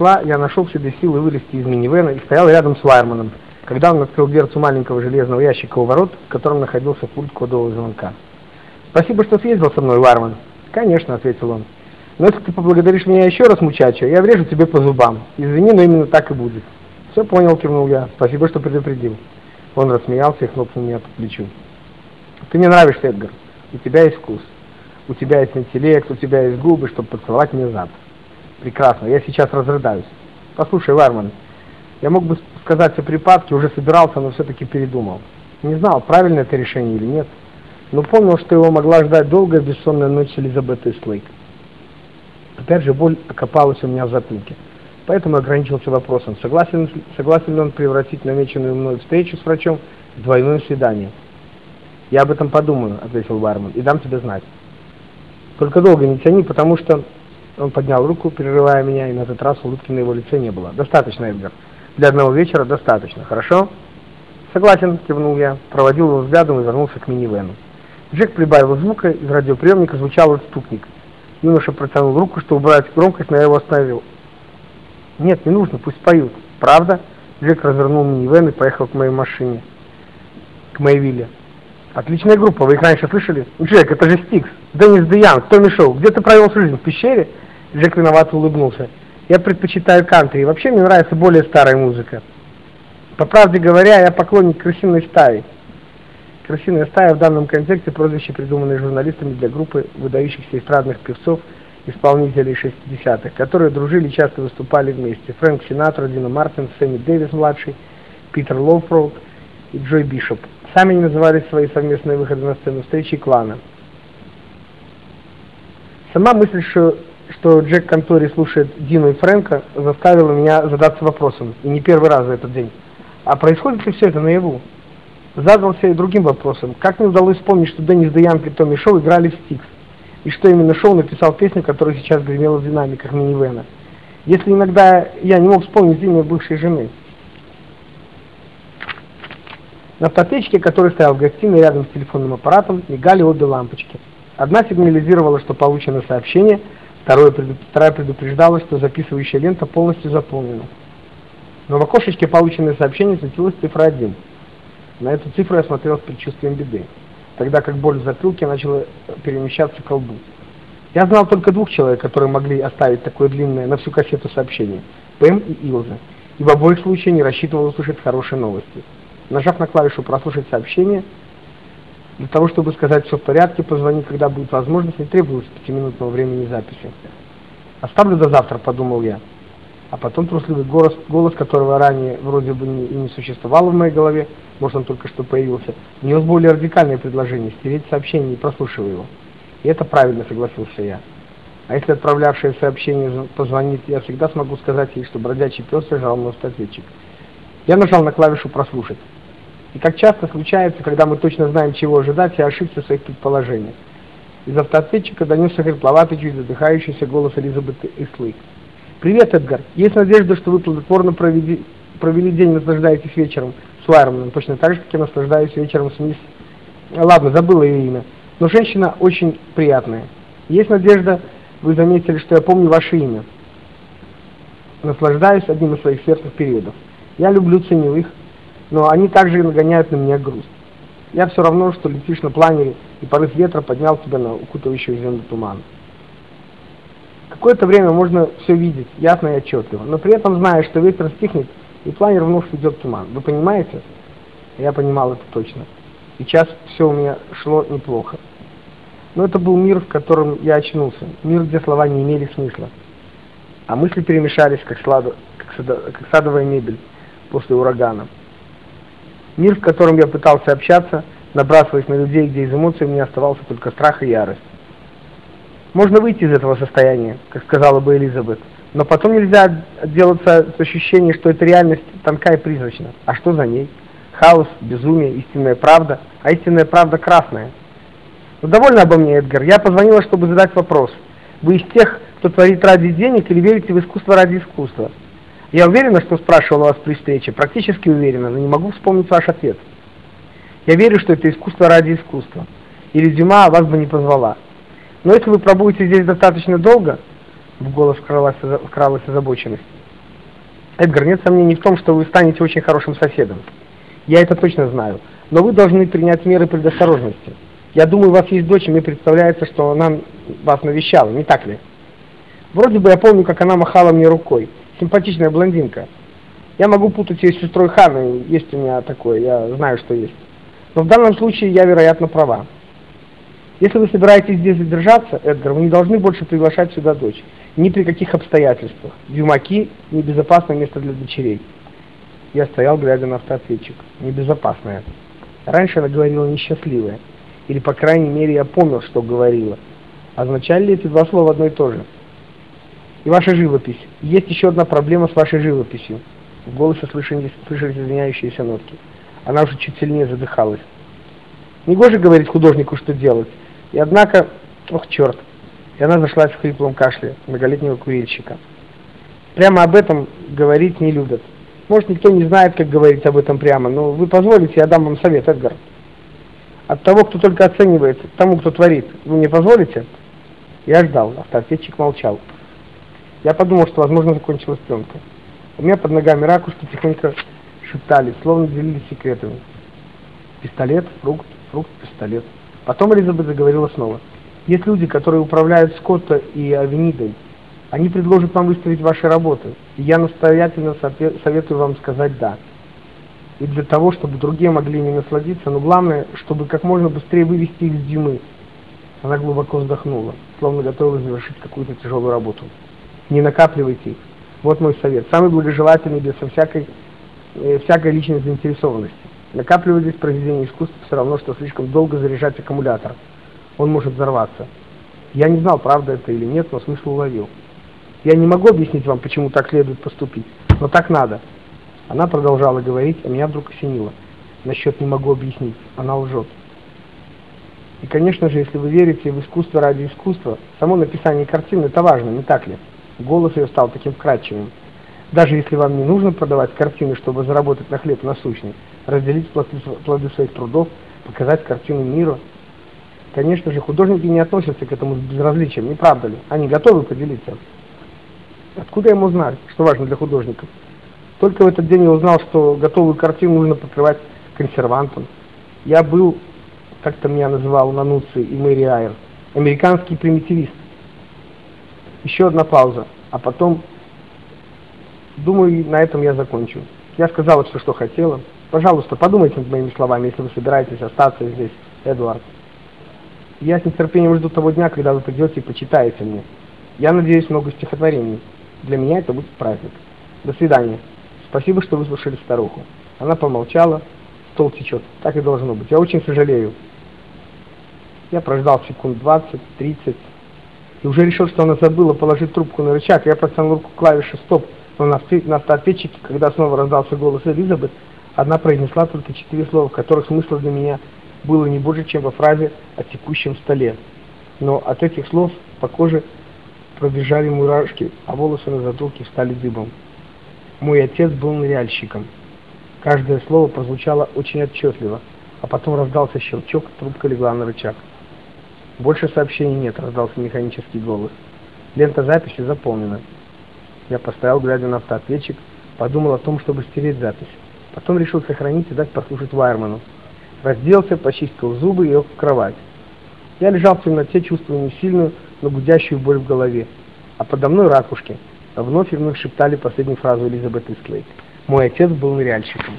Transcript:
стекла, я нашел в себе силы вылезти из минивэна и стоял рядом с Вайерманом, когда он открыл дверцу маленького железного ящика у ворот, в котором находился пульт кодового звонка. «Спасибо, что съездил со мной, Вайерман». «Конечно», — ответил он. «Но если ты поблагодаришь меня еще раз, мучачо, я врежу тебе по зубам. Извини, но именно так и будет». «Все понял», — кивнул я. «Спасибо, что предупредил». Он рассмеялся и хлопнул меня по плечу. «Ты мне нравишься, Эдгар. У тебя есть вкус. У тебя есть интеллект, у тебя есть губы, чтобы поцеловать мне зад. Прекрасно, я сейчас разрыдаюсь. Послушай, Варман, я мог бы сказать о припадке, уже собирался, но все-таки передумал. Не знал, правильно это решение или нет, но помнил, что его могла ждать долгая бессонная ночь с Элизабетой Слейк. Опять же, боль окопалась у меня в затылке. Поэтому ограничился вопросом, согласен, согласен ли он превратить намеченную мной встречу с врачом в двойное свидание. «Я об этом подумаю», — ответил Бармен, — «и дам тебе знать». «Только долго не тяни, потому что...» Он поднял руку, перерывая меня, и на этот раз улыбки на его лице не было. «Достаточно, Эдгар. Для одного вечера достаточно, хорошо?» «Согласен», — кивнул я, проводил его взглядом и вернулся к минивену. Джек прибавил звука, из радиоприемника звучал отступник. Юноша протянул руку, чтобы убрать громкость, но я его остановил. «Нет, не нужно, пусть поют. Правда?» Джек развернул минивэн и поехал к моей машине, к моей вилле. Отличная группа, вы их раньше слышали? Джек, это же Стикс, Деннис Деянг, Томми Шоу. Где ты провел всю жизнь? В пещере? Джек виновато улыбнулся. Я предпочитаю кантри, и вообще мне нравится более старая музыка. По правде говоря, я поклонник крысиной стаи. Крысиная стая в данном контексте прозвище, придуманное журналистами для группы выдающихся эстрадных певцов, исполнителей 60-х, которые дружили и часто выступали вместе. Фрэнк Синатра, Дина Мартин, Сэмми Дэвис-младший, Питер Лоуфроуд и Джой Бишоп. Сами они называли свои совместные выходы на сцену встречи клана. Сама мысль, что, что Джек Контори слушает Дину и Фрэнка, заставила меня задаться вопросом, и не первый раз за этот день. А происходит ли все это наяву? Задался и другим вопросом. Как мне удалось вспомнить, что Деннис Де Янг и Томми Шоу играли в Стикс? И что именно Шоу написал песню, которая сейчас гремела в динамиках минивэна? Если иногда я не мог вспомнить имя бывшей жены. На автотечке, который стоял в гостиной рядом с телефонным аппаратом, мигали обе лампочки. Одна сигнализировала, что получено сообщение, второе, вторая предупреждала, что записывающая лента полностью заполнена. Но в окошечке полученное сообщение светилась цифра 1. На эту цифру я смотрел с предчувствием беды, тогда как боль в затылке начала перемещаться к лбу. Я знал только двух человек, которые могли оставить такое длинное на всю кассету сообщение – Пэм и Илза, и в обоих случаях не рассчитывал услышать хорошие новости. Нажав на клавишу «Прослушать сообщение», для того, чтобы сказать «все в порядке», позвони, когда будет возможность, не требуется пятиминутного времени записи. «Оставлю до завтра», — подумал я. А потом трусливый голос, голос которого ранее вроде бы не, и не существовало в моей голове, может он только что появился, внес более радикальное предложение – стереть сообщение и прослушивая его. И это правильно, согласился я. А если отправлявшее сообщение позвонит, я всегда смогу сказать ей, что бродячий пес лежал на автоответчик. Я нажал на клавишу «Прослушать». И как часто случается, когда мы точно знаем, чего ожидать, я ошибся в своих предположениях. Из автоответчика донесся хрипловатый, чуть задыхающийся голос Элизабет Ислык. «Привет, Эдгар. Есть надежда, что вы плодотворно провели, провели день, наслаждаетесь вечером с Уайерманом, точно так же, как я наслаждаюсь вечером с мисс... Ладно, забыла ее имя. Но женщина очень приятная. Есть надежда, вы заметили, что я помню ваше имя. Наслаждаюсь одним из своих светлых периодов. Я люблю, ценю их, но они также нагоняют на меня грусть. Я все равно, что летишь на планере, и порыв ветра поднял тебя на укутывающую землю туман. Какое-то время можно все видеть, ясно и отчетливо, но при этом зная, что ветер стихнет, и планер вновь идет в туман. Вы понимаете? Я понимал это точно. Сейчас все у меня шло неплохо. Но это был мир, в котором я очнулся. Мир, где слова не имели смысла. А мысли перемешались, как, сладо, как, садо, как садовая мебель после урагана. Мир, в котором я пытался общаться, набрасываясь на людей, где из эмоций мне оставался только страх и ярость. Можно выйти из этого состояния, как сказала бы Элизабет, но потом нельзя отделаться с ощущением, что эта реальность тонка и призрачна. А что за ней? Хаос, безумие, истинная правда, а истинная правда красная. Ну довольно обо мне, Эдгар. Я позвонила, чтобы задать вопрос. Вы из тех, кто творит ради денег или верите в искусство ради искусства? Я уверена, что спрашивала вас при встрече, практически уверена, но не могу вспомнить ваш ответ. Я верю, что это искусство ради искусства. Или Дюма вас бы не позвала. Но если вы пробудете здесь достаточно долго, в голос вкралась, вкралась озабоченность, Эдгар, нет сомнений в том, что вы станете очень хорошим соседом. Я это точно знаю. Но вы должны принять меры предосторожности. Я думаю, у вас есть дочь, и мне представляется, что она вас навещала, не так ли? Вроде бы я помню, как она махала мне рукой. Симпатичная блондинка. Я могу путать ее с сестрой Ханы, есть у меня такое, я знаю, что есть. Но в данном случае я, вероятно, права. Если вы собираетесь здесь задержаться, Эдгар, вы не должны больше приглашать сюда дочь. Ни при каких обстоятельствах. Дюмаки – небезопасное место для дочерей. Я стоял, глядя на автоответчик. Небезопасное. Раньше она говорила несчастливая. Или, по крайней мере, я помнил, что говорила. Означали ли эти два слова одно и то же? И ваша живопись. Есть еще одна проблема с вашей живописью. В голосе слышались, слышались извиняющиеся нотки. Она уже чуть сильнее задыхалась. Негоже говорить художнику, что делать. И однако, ох, черт, и она зашлась в хриплом кашле многолетнего курильщика. Прямо об этом говорить не любят. Может, никто не знает, как говорить об этом прямо, но вы позволите, я дам вам совет, Эдгар. От того, кто только оценивает, тому, кто творит, вы мне позволите? Я ждал, автоответчик молчал. Я подумал, что, возможно, закончилась пленка. У меня под ногами ракушки тихонько шептались, словно делились секретами. Пистолет, фрукт, фрукт, пистолет. Потом Элизабет заговорила снова. Есть люди, которые управляют Скотта и Авенидой. Они предложат вам выставить ваши работы. И я настоятельно советую вам сказать «да». И для того, чтобы другие могли не насладиться, но главное, чтобы как можно быстрее вывести их с зимы. Она глубоко вздохнула, словно готовилась завершить какую-то тяжелую работу. Не накапливайте их. Вот мой совет. Самый благожелательный, без всякой, э, всякой личной заинтересованности. Накапливать здесь произведение искусства все равно, что слишком долго заряжать аккумулятор. Он может взорваться. Я не знал, правда это или нет, но смысл уловил. Я не могу объяснить вам, почему так следует поступить, но так надо. Она продолжала говорить, а меня вдруг осенило. Насчет не могу объяснить, она лжет. И, конечно же, если вы верите в искусство ради искусства, само написание картины это важно, не так ли? Голос ее стал таким вкрадчивым. Даже если вам не нужно продавать картины, чтобы заработать на хлеб насущный, разделить плоды, плоды своих трудов, показать картину миру. Конечно же, художники не относятся к этому с безразличием, не правда ли? Они готовы поделиться. Откуда ему знать, что важно для художников? Только в этот день я узнал, что готовую картину нужно покрывать консервантом. Я был, как-то меня называл Нануци и Мэри Айр, американский примитивист. Еще одна пауза, а потом, думаю, на этом я закончу. Я сказала все, что хотела. Пожалуйста, подумайте над моими словами, если вы собираетесь остаться здесь, Эдуард. Я с нетерпением жду того дня, когда вы придете и почитаете мне. Я надеюсь много стихотворений. Для меня это будет праздник. До свидания. Спасибо, что выслушали старуху. Она помолчала. Стол течет. Так и должно быть. Я очень сожалею. Я прождал секунд 20, 30. И уже решил, что она забыла положить трубку на рычаг. Я протянул руку клавиши «Стоп». Но на, автоответчике, когда снова раздался голос Элизабет, она произнесла только четыре слова, которых смысл для меня было не больше, чем во фразе о текущем столе. Но от этих слов по коже пробежали мурашки, а волосы на затылке стали дыбом. Мой отец был ныряльщиком. Каждое слово прозвучало очень отчетливо, а потом раздался щелчок, трубка легла на рычаг. «Больше сообщений нет», — раздался механический голос. «Лента записи заполнена». Я поставил, глядя на автоответчик, подумал о том, чтобы стереть запись. Потом решил сохранить и дать послушать Вайерману. Разделся, почистил зубы и лег в кровать. Я лежал в темноте, чувствуя не сильную, но гудящую боль в голове. А подо мной ракушки. Вновь и вновь шептали последнюю фразу Элизабет Истлейк. Мой отец был ныряльщиком.